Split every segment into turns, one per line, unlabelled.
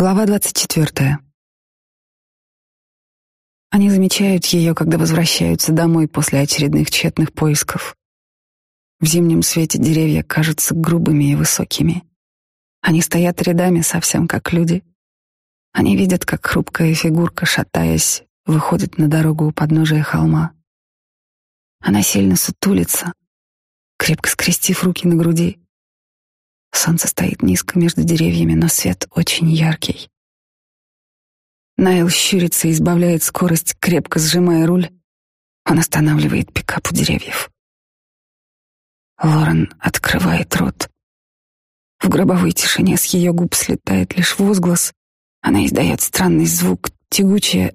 Глава 24. Они замечают ее, когда возвращаются домой после очередных тщетных поисков. В зимнем свете деревья кажутся грубыми и высокими. Они стоят рядами, совсем как люди. Они видят, как хрупкая фигурка, шатаясь, выходит на дорогу у подножия холма. Она сильно сутулится, крепко скрестив руки на груди. Солнце стоит низко между деревьями, но свет очень яркий. Найл щурится и избавляет скорость, крепко сжимая руль. Он останавливает пикап у деревьев. Лорен открывает рот. В гробовой тишине с ее губ слетает лишь возглас. Она издает странный звук, тягучее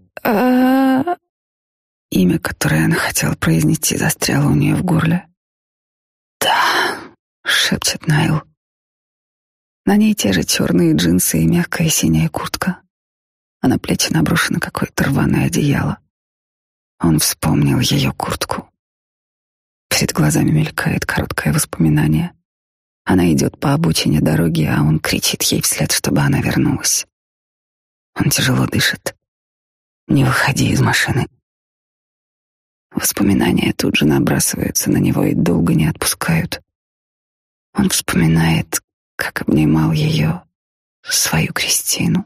Имя, которое она хотела произнести, застряло у нее в горле. «Да», — шепчет Найл. На ней те же черные джинсы и мягкая синяя куртка, а на плечи наброшено какое-то рваное одеяло. Он вспомнил ее куртку. Перед глазами мелькает короткое воспоминание. Она идет по обочине дороги, а он кричит ей вслед, чтобы она вернулась. Он тяжело дышит. «Не выходи из машины». Воспоминания тут же набрасываются на него и долго не отпускают. Он вспоминает, как обнимал ее, свою Кристину.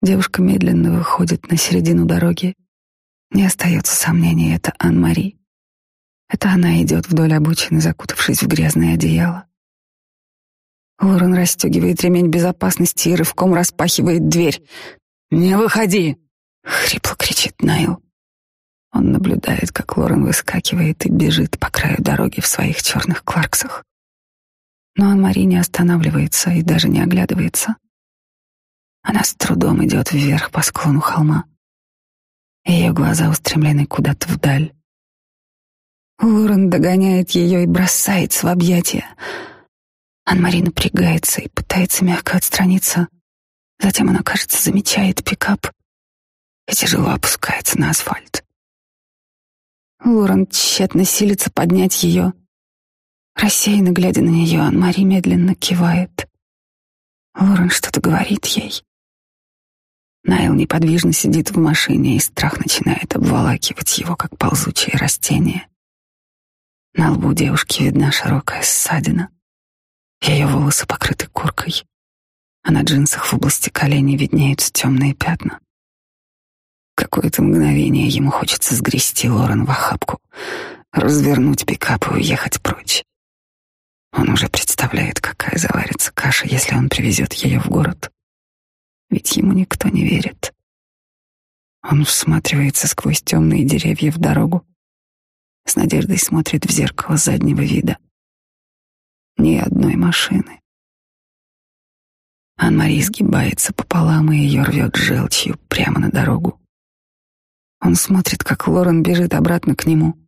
Девушка медленно выходит на середину дороги. Не остается сомнений, это Ан-Мари. Это она идет вдоль обочины, закутавшись в грязное одеяло. Лорен расстегивает ремень безопасности и рывком распахивает дверь. «Не выходи!» — хрипло кричит Найл. Он наблюдает, как Лорен выскакивает и бежит по краю дороги в своих черных кларксах но Мари не останавливается и даже не оглядывается. Она с трудом идет вверх по склону холма. Ее глаза устремлены куда-то вдаль. Лорен догоняет ее и бросается в объятия. Анмари напрягается и пытается мягко отстраниться. Затем она, кажется, замечает пикап и тяжело опускается на асфальт. Лорен тщетно силится поднять ее — Рассеянно глядя на нее, Анмари медленно кивает. Лорен что-то говорит ей. Найл неподвижно сидит в машине, и страх начинает обволакивать его, как ползучее растение. На лбу девушки видна широкая ссадина. Ее волосы покрыты куркой, а на джинсах в области коленей виднеются темные пятна. Какое-то мгновение ему хочется сгрести Лорен в охапку, развернуть пикап и уехать прочь. Он уже представляет, какая заварится каша, если он привезет ее в город. Ведь ему никто не верит. Он всматривается сквозь темные деревья в дорогу, с надеждой смотрит в зеркало заднего вида. Ни одной машины. Анмари сгибается пополам, и ее рвет желчью прямо на дорогу. Он смотрит, как Лорен бежит обратно к нему —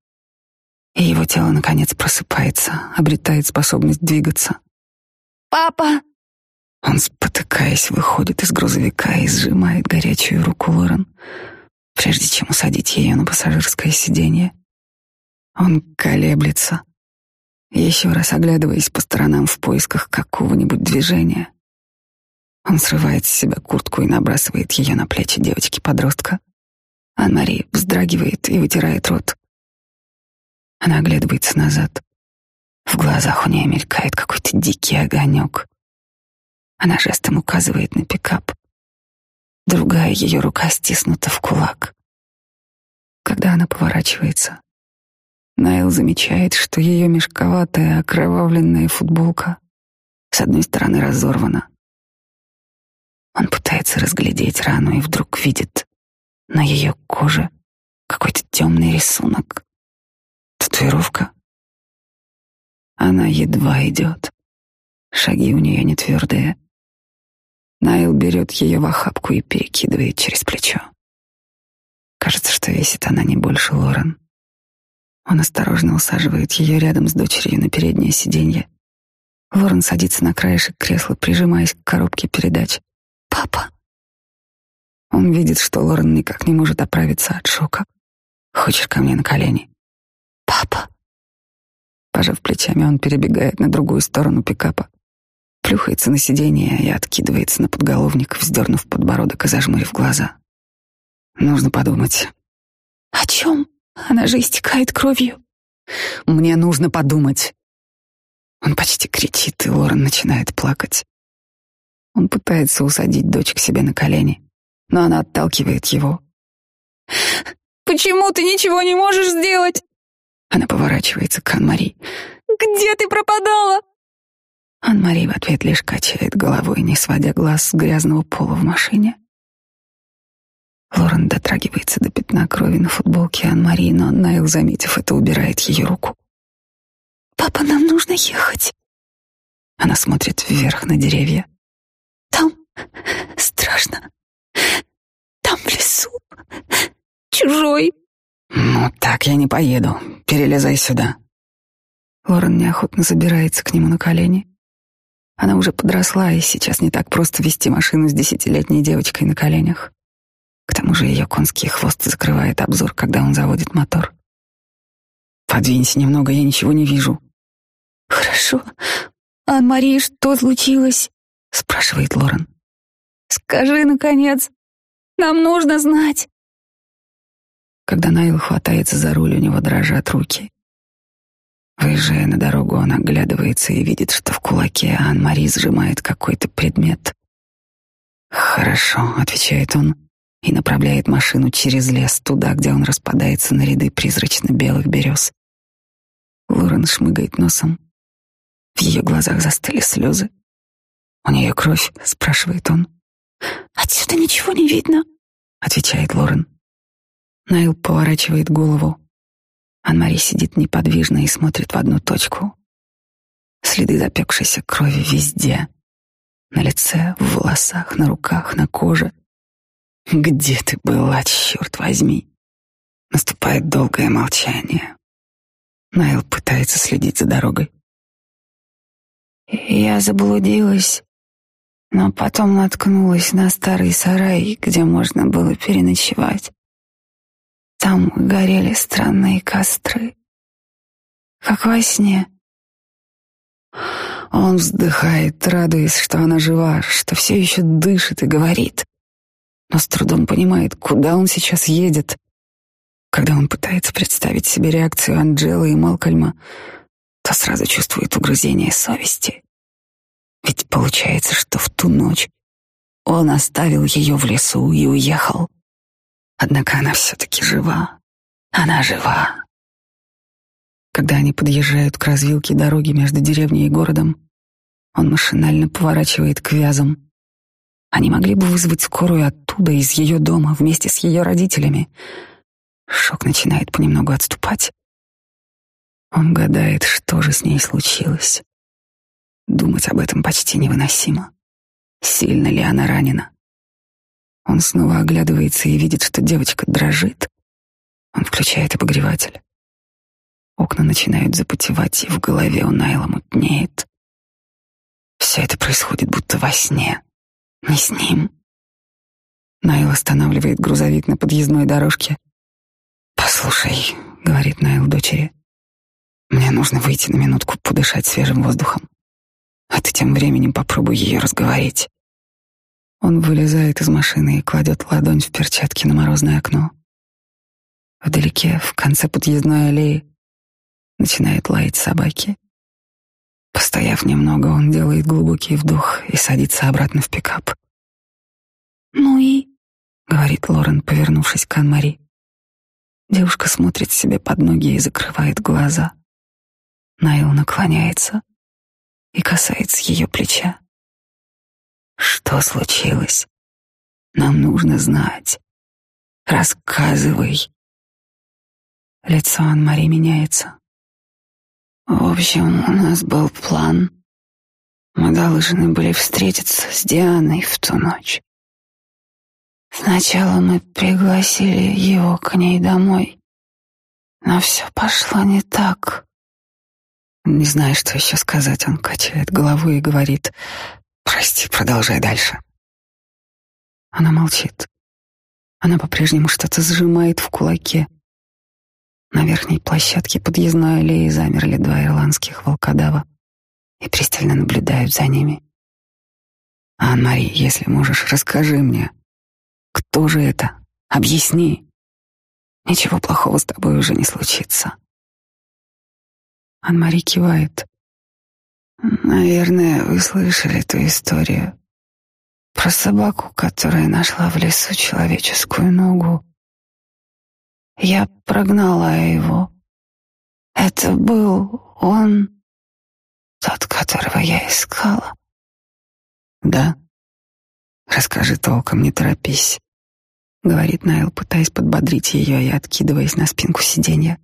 и его тело, наконец, просыпается, обретает способность двигаться.
«Папа!»
Он, спотыкаясь, выходит из грузовика и сжимает горячую руку Лорен, прежде чем усадить ее на пассажирское сиденье. Он колеблется, еще раз оглядываясь по сторонам в поисках какого-нибудь движения. Он срывает с себя куртку и набрасывает ее на плечи девочки-подростка. А Мари вздрагивает и вытирает рот. Она оглядывается назад. В глазах у нее мелькает какой-то дикий огонек. Она жестом указывает на пикап. Другая ее рука стиснута в кулак. Когда она поворачивается, Найл замечает, что ее мешковатая, окровавленная футболка с одной стороны разорвана. Он пытается разглядеть рану и вдруг видит на ее коже какой-то темный рисунок. Татуировка? Она едва идет. Шаги у нее не твердые. Найл берет ее в охапку и перекидывает через плечо. Кажется, что весит она не больше Лорен. Он осторожно усаживает ее рядом с дочерью на переднее сиденье. Лорен садится на краешек кресла, прижимаясь к коробке передач. «Папа!» Он видит, что Лорен никак не может оправиться от шока. «Хочешь ко мне на колени?»
Папа!
Пожав плечами, он перебегает на другую сторону пикапа. Плюхается на сиденье и откидывается на подголовник, вздернув подбородок и зажмурив глаза. Нужно подумать.
О чем? Она же истекает кровью.
Мне нужно подумать. Он почти кричит, и Лорен начинает плакать. Он пытается усадить дочь к себе на колени, но она отталкивает его.
«Почему ты ничего не можешь сделать?»
Она поворачивается к Анмари.
«Где ты пропадала?»
Анмари в ответ лишь качает головой, не сводя глаз с грязного пола в машине. Лорен дотрагивается до пятна крови на футболке Анмари, но Найл, заметив это, убирает ее руку.
«Папа, нам нужно ехать!»
Она смотрит вверх на деревья.
«Там страшно. Там в лесу. Чужой,
ну, так я не поеду. Перелезай сюда. Лорен неохотно забирается к нему на колени. Она уже подросла, и сейчас не так просто вести машину с десятилетней девочкой на коленях. К тому же ее конский хвост закрывает обзор, когда он заводит мотор. Подвинься немного, я ничего не вижу.
Хорошо. А Мария, что случилось?
спрашивает Лорен.
Скажи наконец. Нам нужно знать
когда Найл хватается за руль, у него дрожат руки. Выезжая на дорогу, он оглядывается и видит, что в кулаке Ан-Мари сжимает какой-то предмет. «Хорошо», — отвечает он и направляет машину через лес туда, где он распадается на ряды призрачно-белых берез. Лорен шмыгает носом. В ее глазах застыли слезы. «У нее кровь?» — спрашивает он.
«Отсюда ничего не видно», —
отвечает Лорен. Найл поворачивает голову. Анмари сидит неподвижно и смотрит в одну точку. Следы запекшейся крови везде. На лице, в волосах, на руках, на коже. «Где ты была, черт возьми?» Наступает долгое молчание. Найл пытается следить за дорогой.
Я заблудилась, но потом наткнулась на старый сарай, где можно было переночевать. Там горели странные костры. Как во сне.
Он вздыхает, радуясь, что она жива, что все еще дышит и говорит, но с трудом понимает, куда он сейчас едет. Когда он пытается представить себе реакцию Анджелы и Малкольма, то сразу чувствует угрызение совести. Ведь получается, что в ту ночь он оставил ее в лесу и уехал. Однако она все-таки жива. Она жива. Когда они подъезжают к развилке дороги между деревней и городом, он машинально поворачивает к вязам. Они могли бы вызвать скорую оттуда, из ее дома, вместе с ее родителями. Шок начинает понемногу отступать. Он гадает, что же с ней случилось. Думать об этом почти невыносимо. Сильно ли она ранена? Он снова оглядывается и видит, что девочка дрожит. Он включает обогреватель. Окна начинают запотевать, и в голове у Найла мутнеет. Все это происходит будто во сне. Не с ним. Найл останавливает грузовик на подъездной дорожке. «Послушай», — говорит Найл дочери, — «мне нужно выйти на минутку подышать свежим воздухом. А ты тем временем попробуй ее разговорить». Он вылезает из машины и кладет ладонь в перчатки на морозное окно. Вдалеке, в конце подъездной аллеи, начинает лаять собаки. Постояв немного, он делает глубокий вдох и садится обратно в пикап.
«Ну и?»
— говорит Лорен, повернувшись к Анмари. Девушка смотрит себе под ноги и закрывает глаза. Найл наклоняется и касается ее плеча. Что случилось? Нам нужно знать. Рассказывай. Лицо Анмари меняется. В общем, у нас был план. Мы должны были встретиться с Дианой в ту ночь. Сначала мы пригласили его к ней домой, но все пошло не так. Не знаю, что еще сказать, он качает головой и говорит, Прости, продолжай дальше. Она молчит. Она по-прежнему что-то сжимает в кулаке. На верхней площадке подъездной аллеи замерли два ирландских волкодава и пристально наблюдают за ними. «Анна-Мари, если можешь, расскажи мне, кто же это? Объясни. Ничего плохого с тобой уже не случится». Анна-Мари кивает.
Наверное, вы слышали эту историю про собаку, которая нашла в лесу человеческую ногу. Я прогнала его. Это был он, тот, которого я искала.
Да? Расскажи толком, не торопись, говорит Найл, пытаясь подбодрить ее и откидываясь на спинку сиденья.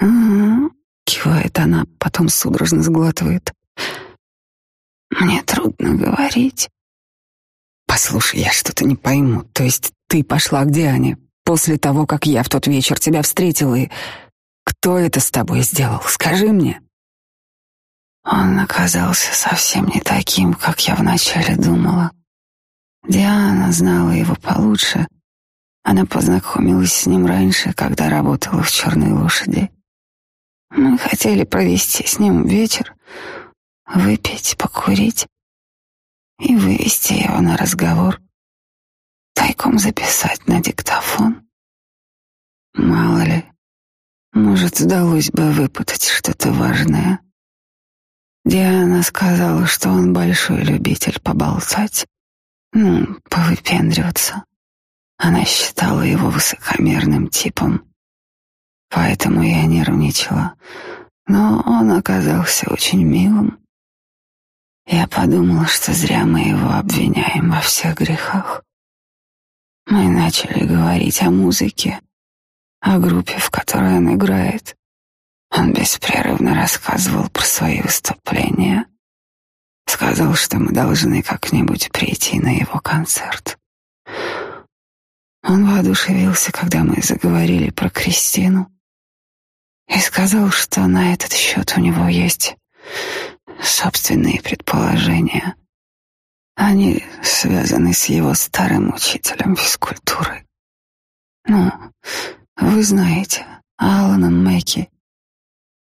Угу.
Кивает она, потом судорожно сглатывает.
Мне трудно говорить.
Послушай, я что-то не пойму. То есть ты пошла к Диане после того, как я в тот вечер тебя встретила, и кто это с тобой сделал? Скажи мне.
Он оказался совсем не таким, как я вначале думала. Диана знала его получше. Она познакомилась с ним раньше, когда работала в «Черной лошади». Мы хотели провести с ним вечер, выпить, покурить и вывести его на разговор, тайком записать на диктофон. Мало ли, может, удалось бы выпутать что-то важное. Диана сказала, что он большой любитель поболтать, ну, повыпендриваться. Она считала его высокомерным типом. Поэтому я нервничала. Но он оказался очень милым. Я подумала, что зря мы его обвиняем во всех грехах. Мы начали говорить о музыке, о группе, в которой он играет. Он беспрерывно рассказывал про свои выступления. Сказал, что мы должны как-нибудь прийти на его концерт. Он воодушевился, когда мы заговорили про Кристину и сказал, что на этот счет у него есть собственные предположения. Они связаны с его старым учителем физкультуры. Ну, вы знаете, Аланом Мэки.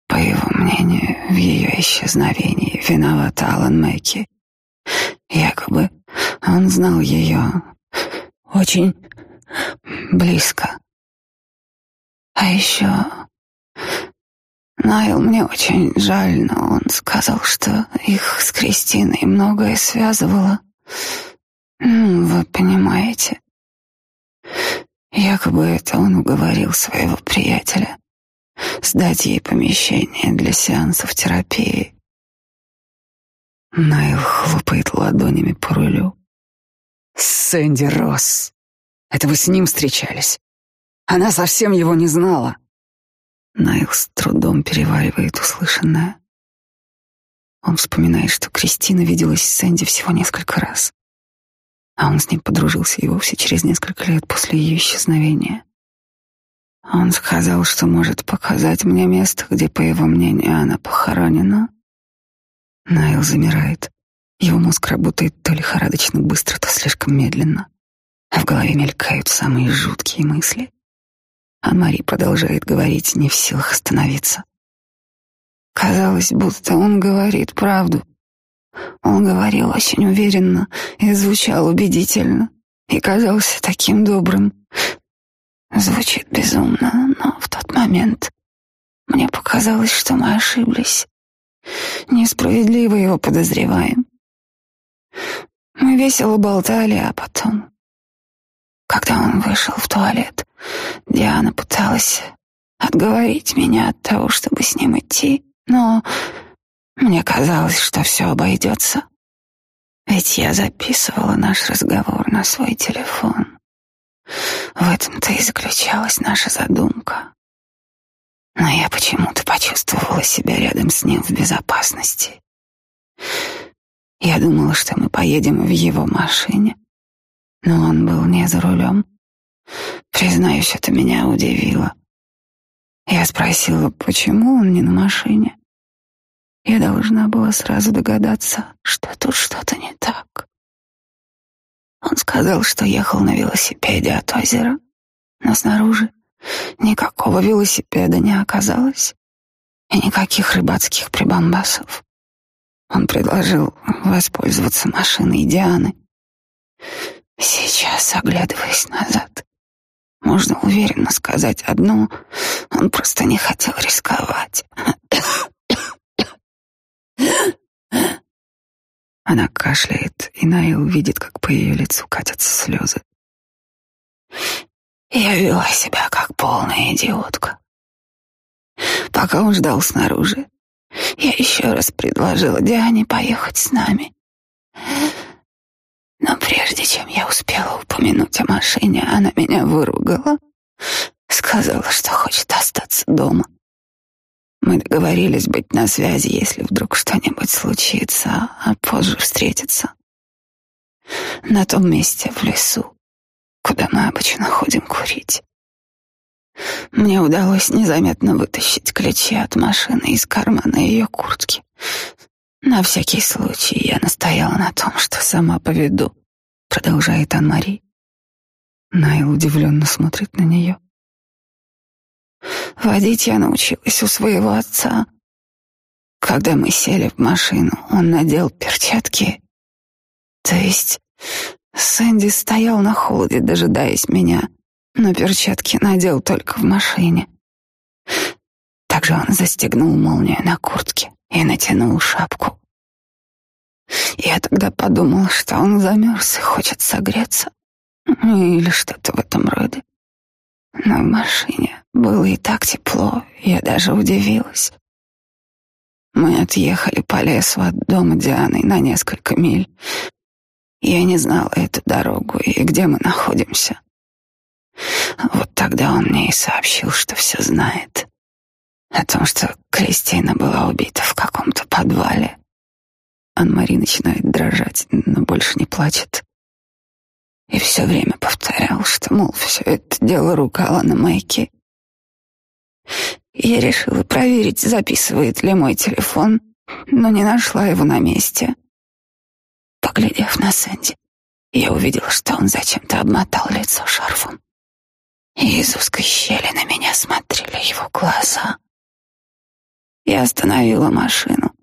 По его мнению, в ее исчезновении виноват Алан Мэки. Якобы он знал ее очень близко. А еще Найл, мне очень жаль, но он сказал, что их с Кристиной многое связывало. Вы понимаете. Якобы это он уговорил своего приятеля сдать ей помещение для сеансов терапии.
Найл хлопает ладонями по рулю. «Сэнди Росс! Это вы с ним встречались? Она совсем его не знала!» Найл с трудом переваривает услышанное. Он вспоминает, что Кристина виделась с Энди всего несколько раз, а он с ней подружился и вовсе через несколько лет после ее исчезновения.
Он сказал, что может показать мне место, где, по его мнению, она похоронена.
Найл замирает. Его мозг работает то лихорадочно быстро, то слишком медленно. А в голове мелькают самые жуткие мысли. А Мари продолжает говорить, не в силах остановиться.
Казалось, будто он говорит правду. Он говорил очень уверенно и звучал убедительно, и казался таким добрым. Звучит безумно, но в тот момент мне показалось, что мы ошиблись. Несправедливо его подозреваем. Мы весело болтали, а потом, когда он вышел в туалет, Диана пыталась отговорить меня от того, чтобы с ним идти, но мне казалось, что все обойдется. Ведь я записывала наш разговор на свой телефон. В этом-то и заключалась наша задумка. Но я почему-то почувствовала себя рядом с ним в безопасности. Я думала, что мы поедем в его машине, но он был не за рулем — Признаешь, это меня удивило. Я спросила, почему он не на машине. Я должна была сразу догадаться, что тут что-то не так. Он сказал, что ехал на велосипеде от озера, но снаружи никакого велосипеда не оказалось и никаких рыбацких прибамбасов. Он предложил воспользоваться машиной Дианы. Сейчас, оглядываясь назад, можно уверенно сказать одно, он просто не хотел рисковать.
Она кашляет, и Найя видит, как по ее лицу катятся слезы.
Я вела себя как полная идиотка. Пока он ждал снаружи, я еще раз предложила Диане поехать с нами. Прежде чем я успела упомянуть о машине, она меня выругала. Сказала, что хочет остаться дома. Мы договорились быть на связи, если вдруг что-нибудь случится, а позже встретиться. На том месте, в лесу, куда мы обычно ходим курить. Мне удалось незаметно вытащить ключи от машины из кармана ее куртки. На всякий случай я настояла на том, что сама поведу. Продолжает Анмари.
Найл удивленно смотрит на нее.
Водить я научилась у своего отца. Когда мы сели в машину, он надел перчатки. То есть Сэнди стоял на холоде, дожидаясь меня, но перчатки надел только в машине. Также он застегнул молнию на куртке и натянул шапку. Я тогда подумал, что он замерз и хочет согреться. Ну, или что-то в этом роде. Но в машине было и так тепло, я даже удивилась. Мы отъехали по лесу от дома Дианы на несколько миль. Я не знала эту дорогу и где мы находимся. Вот тогда он мне и сообщил, что все знает. О том, что Кристина была убита в каком-то подвале.
Анмари начинает дрожать, но больше не плачет.
И все время повторял, что, мол, все это дело рук Алана Майки. Я решила проверить, записывает ли мой телефон, но не нашла его на месте. Поглядев на Сэнди, я увидела, что он зачем-то обмотал лицо шарфом. И из узкой щели на меня смотрели его глаза. Я остановила машину.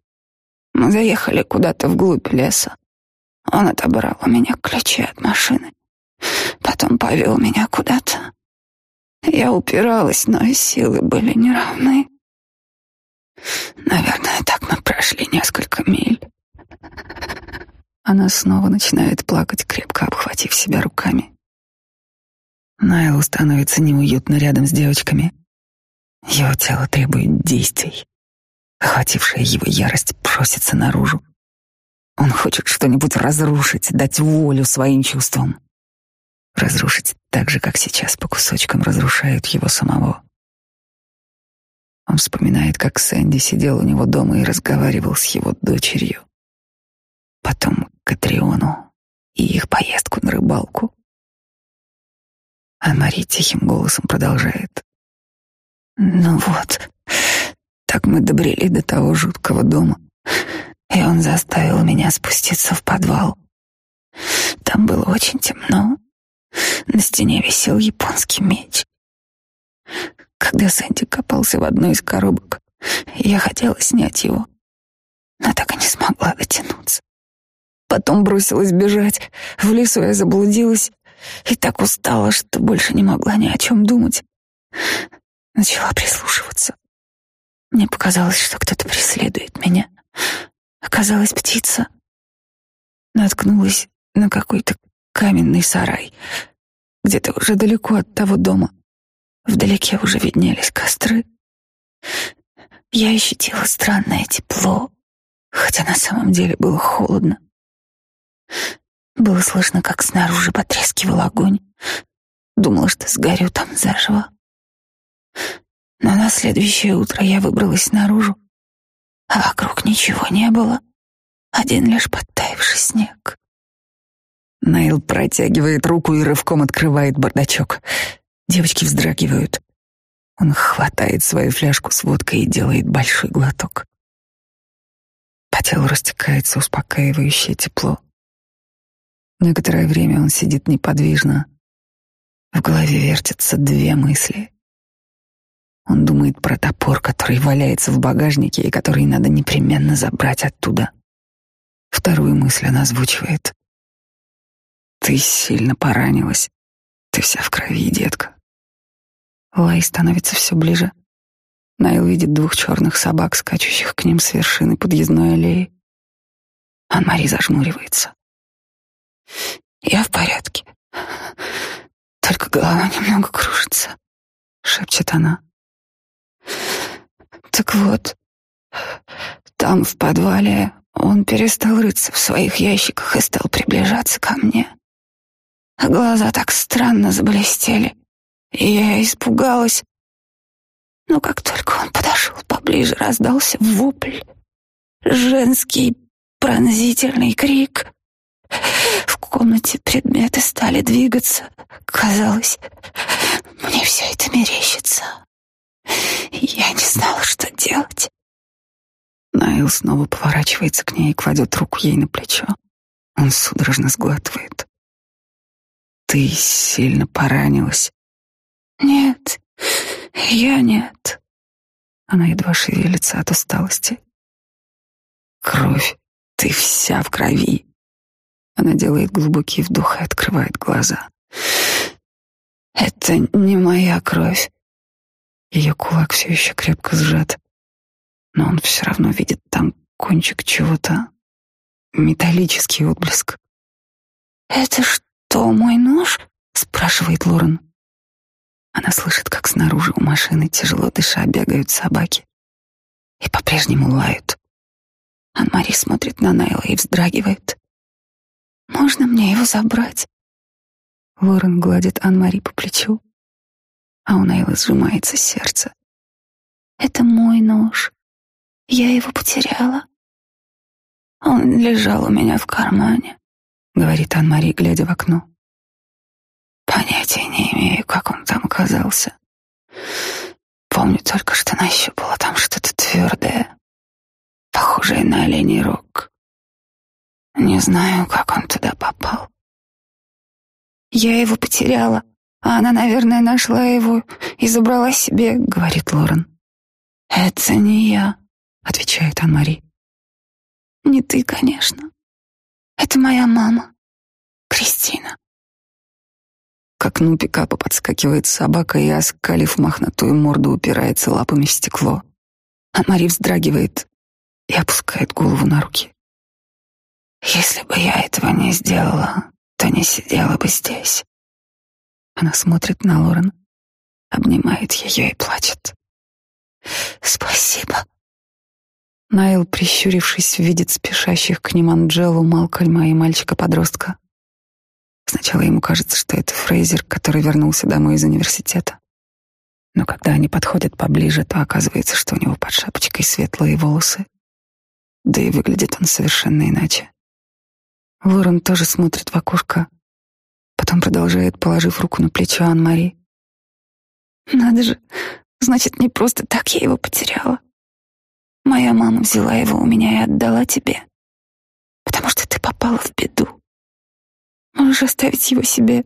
Мы заехали куда-то вглубь леса. Он отобрал у меня ключи от машины. Потом повел меня куда-то. Я упиралась, но и силы были неравны. Наверное, так мы прошли несколько миль.
Она снова начинает плакать, крепко обхватив себя руками. Найл становится неуютно рядом с девочками. Его тело требует действий. Охватившая его ярость просится наружу. Он хочет что-нибудь разрушить, дать волю своим чувствам. Разрушить так же, как сейчас по кусочкам разрушают его самого. Он вспоминает, как Сэнди сидел у него дома и разговаривал с его дочерью. Потом Катриону и их поездку на рыбалку. А Мари тихим голосом продолжает.
«Ну вот, так мы добрели до того жуткого дома, и он заставил меня спуститься в подвал. Там было очень темно, на стене висел японский меч. Когда Сэнди копался в одной из коробок, я хотела снять его, но так и не смогла дотянуться. Потом бросилась бежать, в лесу я заблудилась и так устала, что больше не могла ни о чем думать. Начала прислушиваться. Мне показалось, что кто-то преследует меня. Оказалась птица. Наткнулась на какой-то каменный сарай, где-то уже далеко от того дома. Вдалеке уже виднелись костры. Я ощутила странное тепло, хотя на самом деле было холодно. Было слышно, как снаружи потрескивал огонь. Думала, что сгорю там заживо. Но на следующее утро я выбралась наружу, а вокруг ничего не было, один лишь подтаивший снег.
Найл протягивает руку и рывком открывает бардачок. Девочки вздрагивают. Он хватает свою фляжку с водкой и делает большой глоток. По телу растекается успокаивающее тепло. Некоторое время он сидит неподвижно. В голове вертятся две мысли. Он думает про топор, который валяется в багажнике и который надо непременно забрать оттуда. Вторую мысль она озвучивает. «Ты сильно поранилась. Ты вся в крови, детка». Лай становится все ближе. Найл видит двух черных собак, скачущих к ним с вершины подъездной аллеи. Анмари зажмуривается. «Я в порядке. Только голова немного кружится», — шепчет она. Так вот, там, в подвале, он перестал рыться в своих ящиках и стал приближаться ко мне. Глаза так странно заблестели, и я испугалась. Но как только он подошел поближе, раздался вопль, женский пронзительный крик. В комнате предметы стали двигаться. Казалось, мне все это мерещится. Я не знала, что делать. Найл снова поворачивается к ней и кладет руку ей на плечо. Он судорожно сглатывает. Ты сильно поранилась. Нет, я нет. Она едва шевелится от усталости. Кровь, ты вся в крови. Она делает глубокий вдох и открывает глаза. Это не моя кровь. Ее кулак все еще крепко сжат, но он все равно видит там кончик чего-то. Металлический отблеск. «Это что, мой нож?» — спрашивает Лорен. Она слышит, как снаружи у машины тяжело дыша бегают собаки и по-прежнему лают. Анмари смотрит на Найла и вздрагивает. «Можно мне его забрать?» Лорен гладит Анмари по плечу а у Нейлы сжимается сердце. «Это мой нож. Я его потеряла». А «Он лежал у меня в кармане», — говорит Ан-Мари, глядя в окно. «Понятия не имею, как он там оказался. Помню только, что нащупала там что-то твердое, похожее на оленей рог. Не знаю, как он туда попал». «Я его потеряла», она, наверное, нашла его и забрала себе, говорит Лорен. Это не я, отвечает Анмари. Не ты, конечно. Это моя мама, Кристина. К окну пикапа подскакивает собака и, оскалив мохнатую морду, упирается лапами в стекло. Анмари вздрагивает и опускает голову на руки. Если бы я этого не сделала, то не сидела бы здесь. Она смотрит на Лорен, обнимает ее и плачет. «Спасибо!» Найл, прищурившись, видит спешащих к ним Анджелу, Малкольма и мальчика-подростка. Сначала ему кажется, что это Фрейзер, который вернулся домой из университета. Но когда они подходят поближе, то оказывается, что у него под шапочкой светлые волосы. Да и выглядит он совершенно иначе. Лорен тоже смотрит в окошко, Потом продолжает, положив руку на плечо Анмари. «Надо же, значит, не просто так я его потеряла. Моя мама взяла его у меня и отдала тебе, потому что ты попала в беду. Можешь оставить его себе,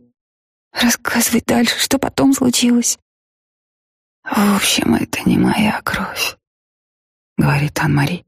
рассказывать дальше, что потом случилось». «В общем, это не моя кровь», — говорит Анмари.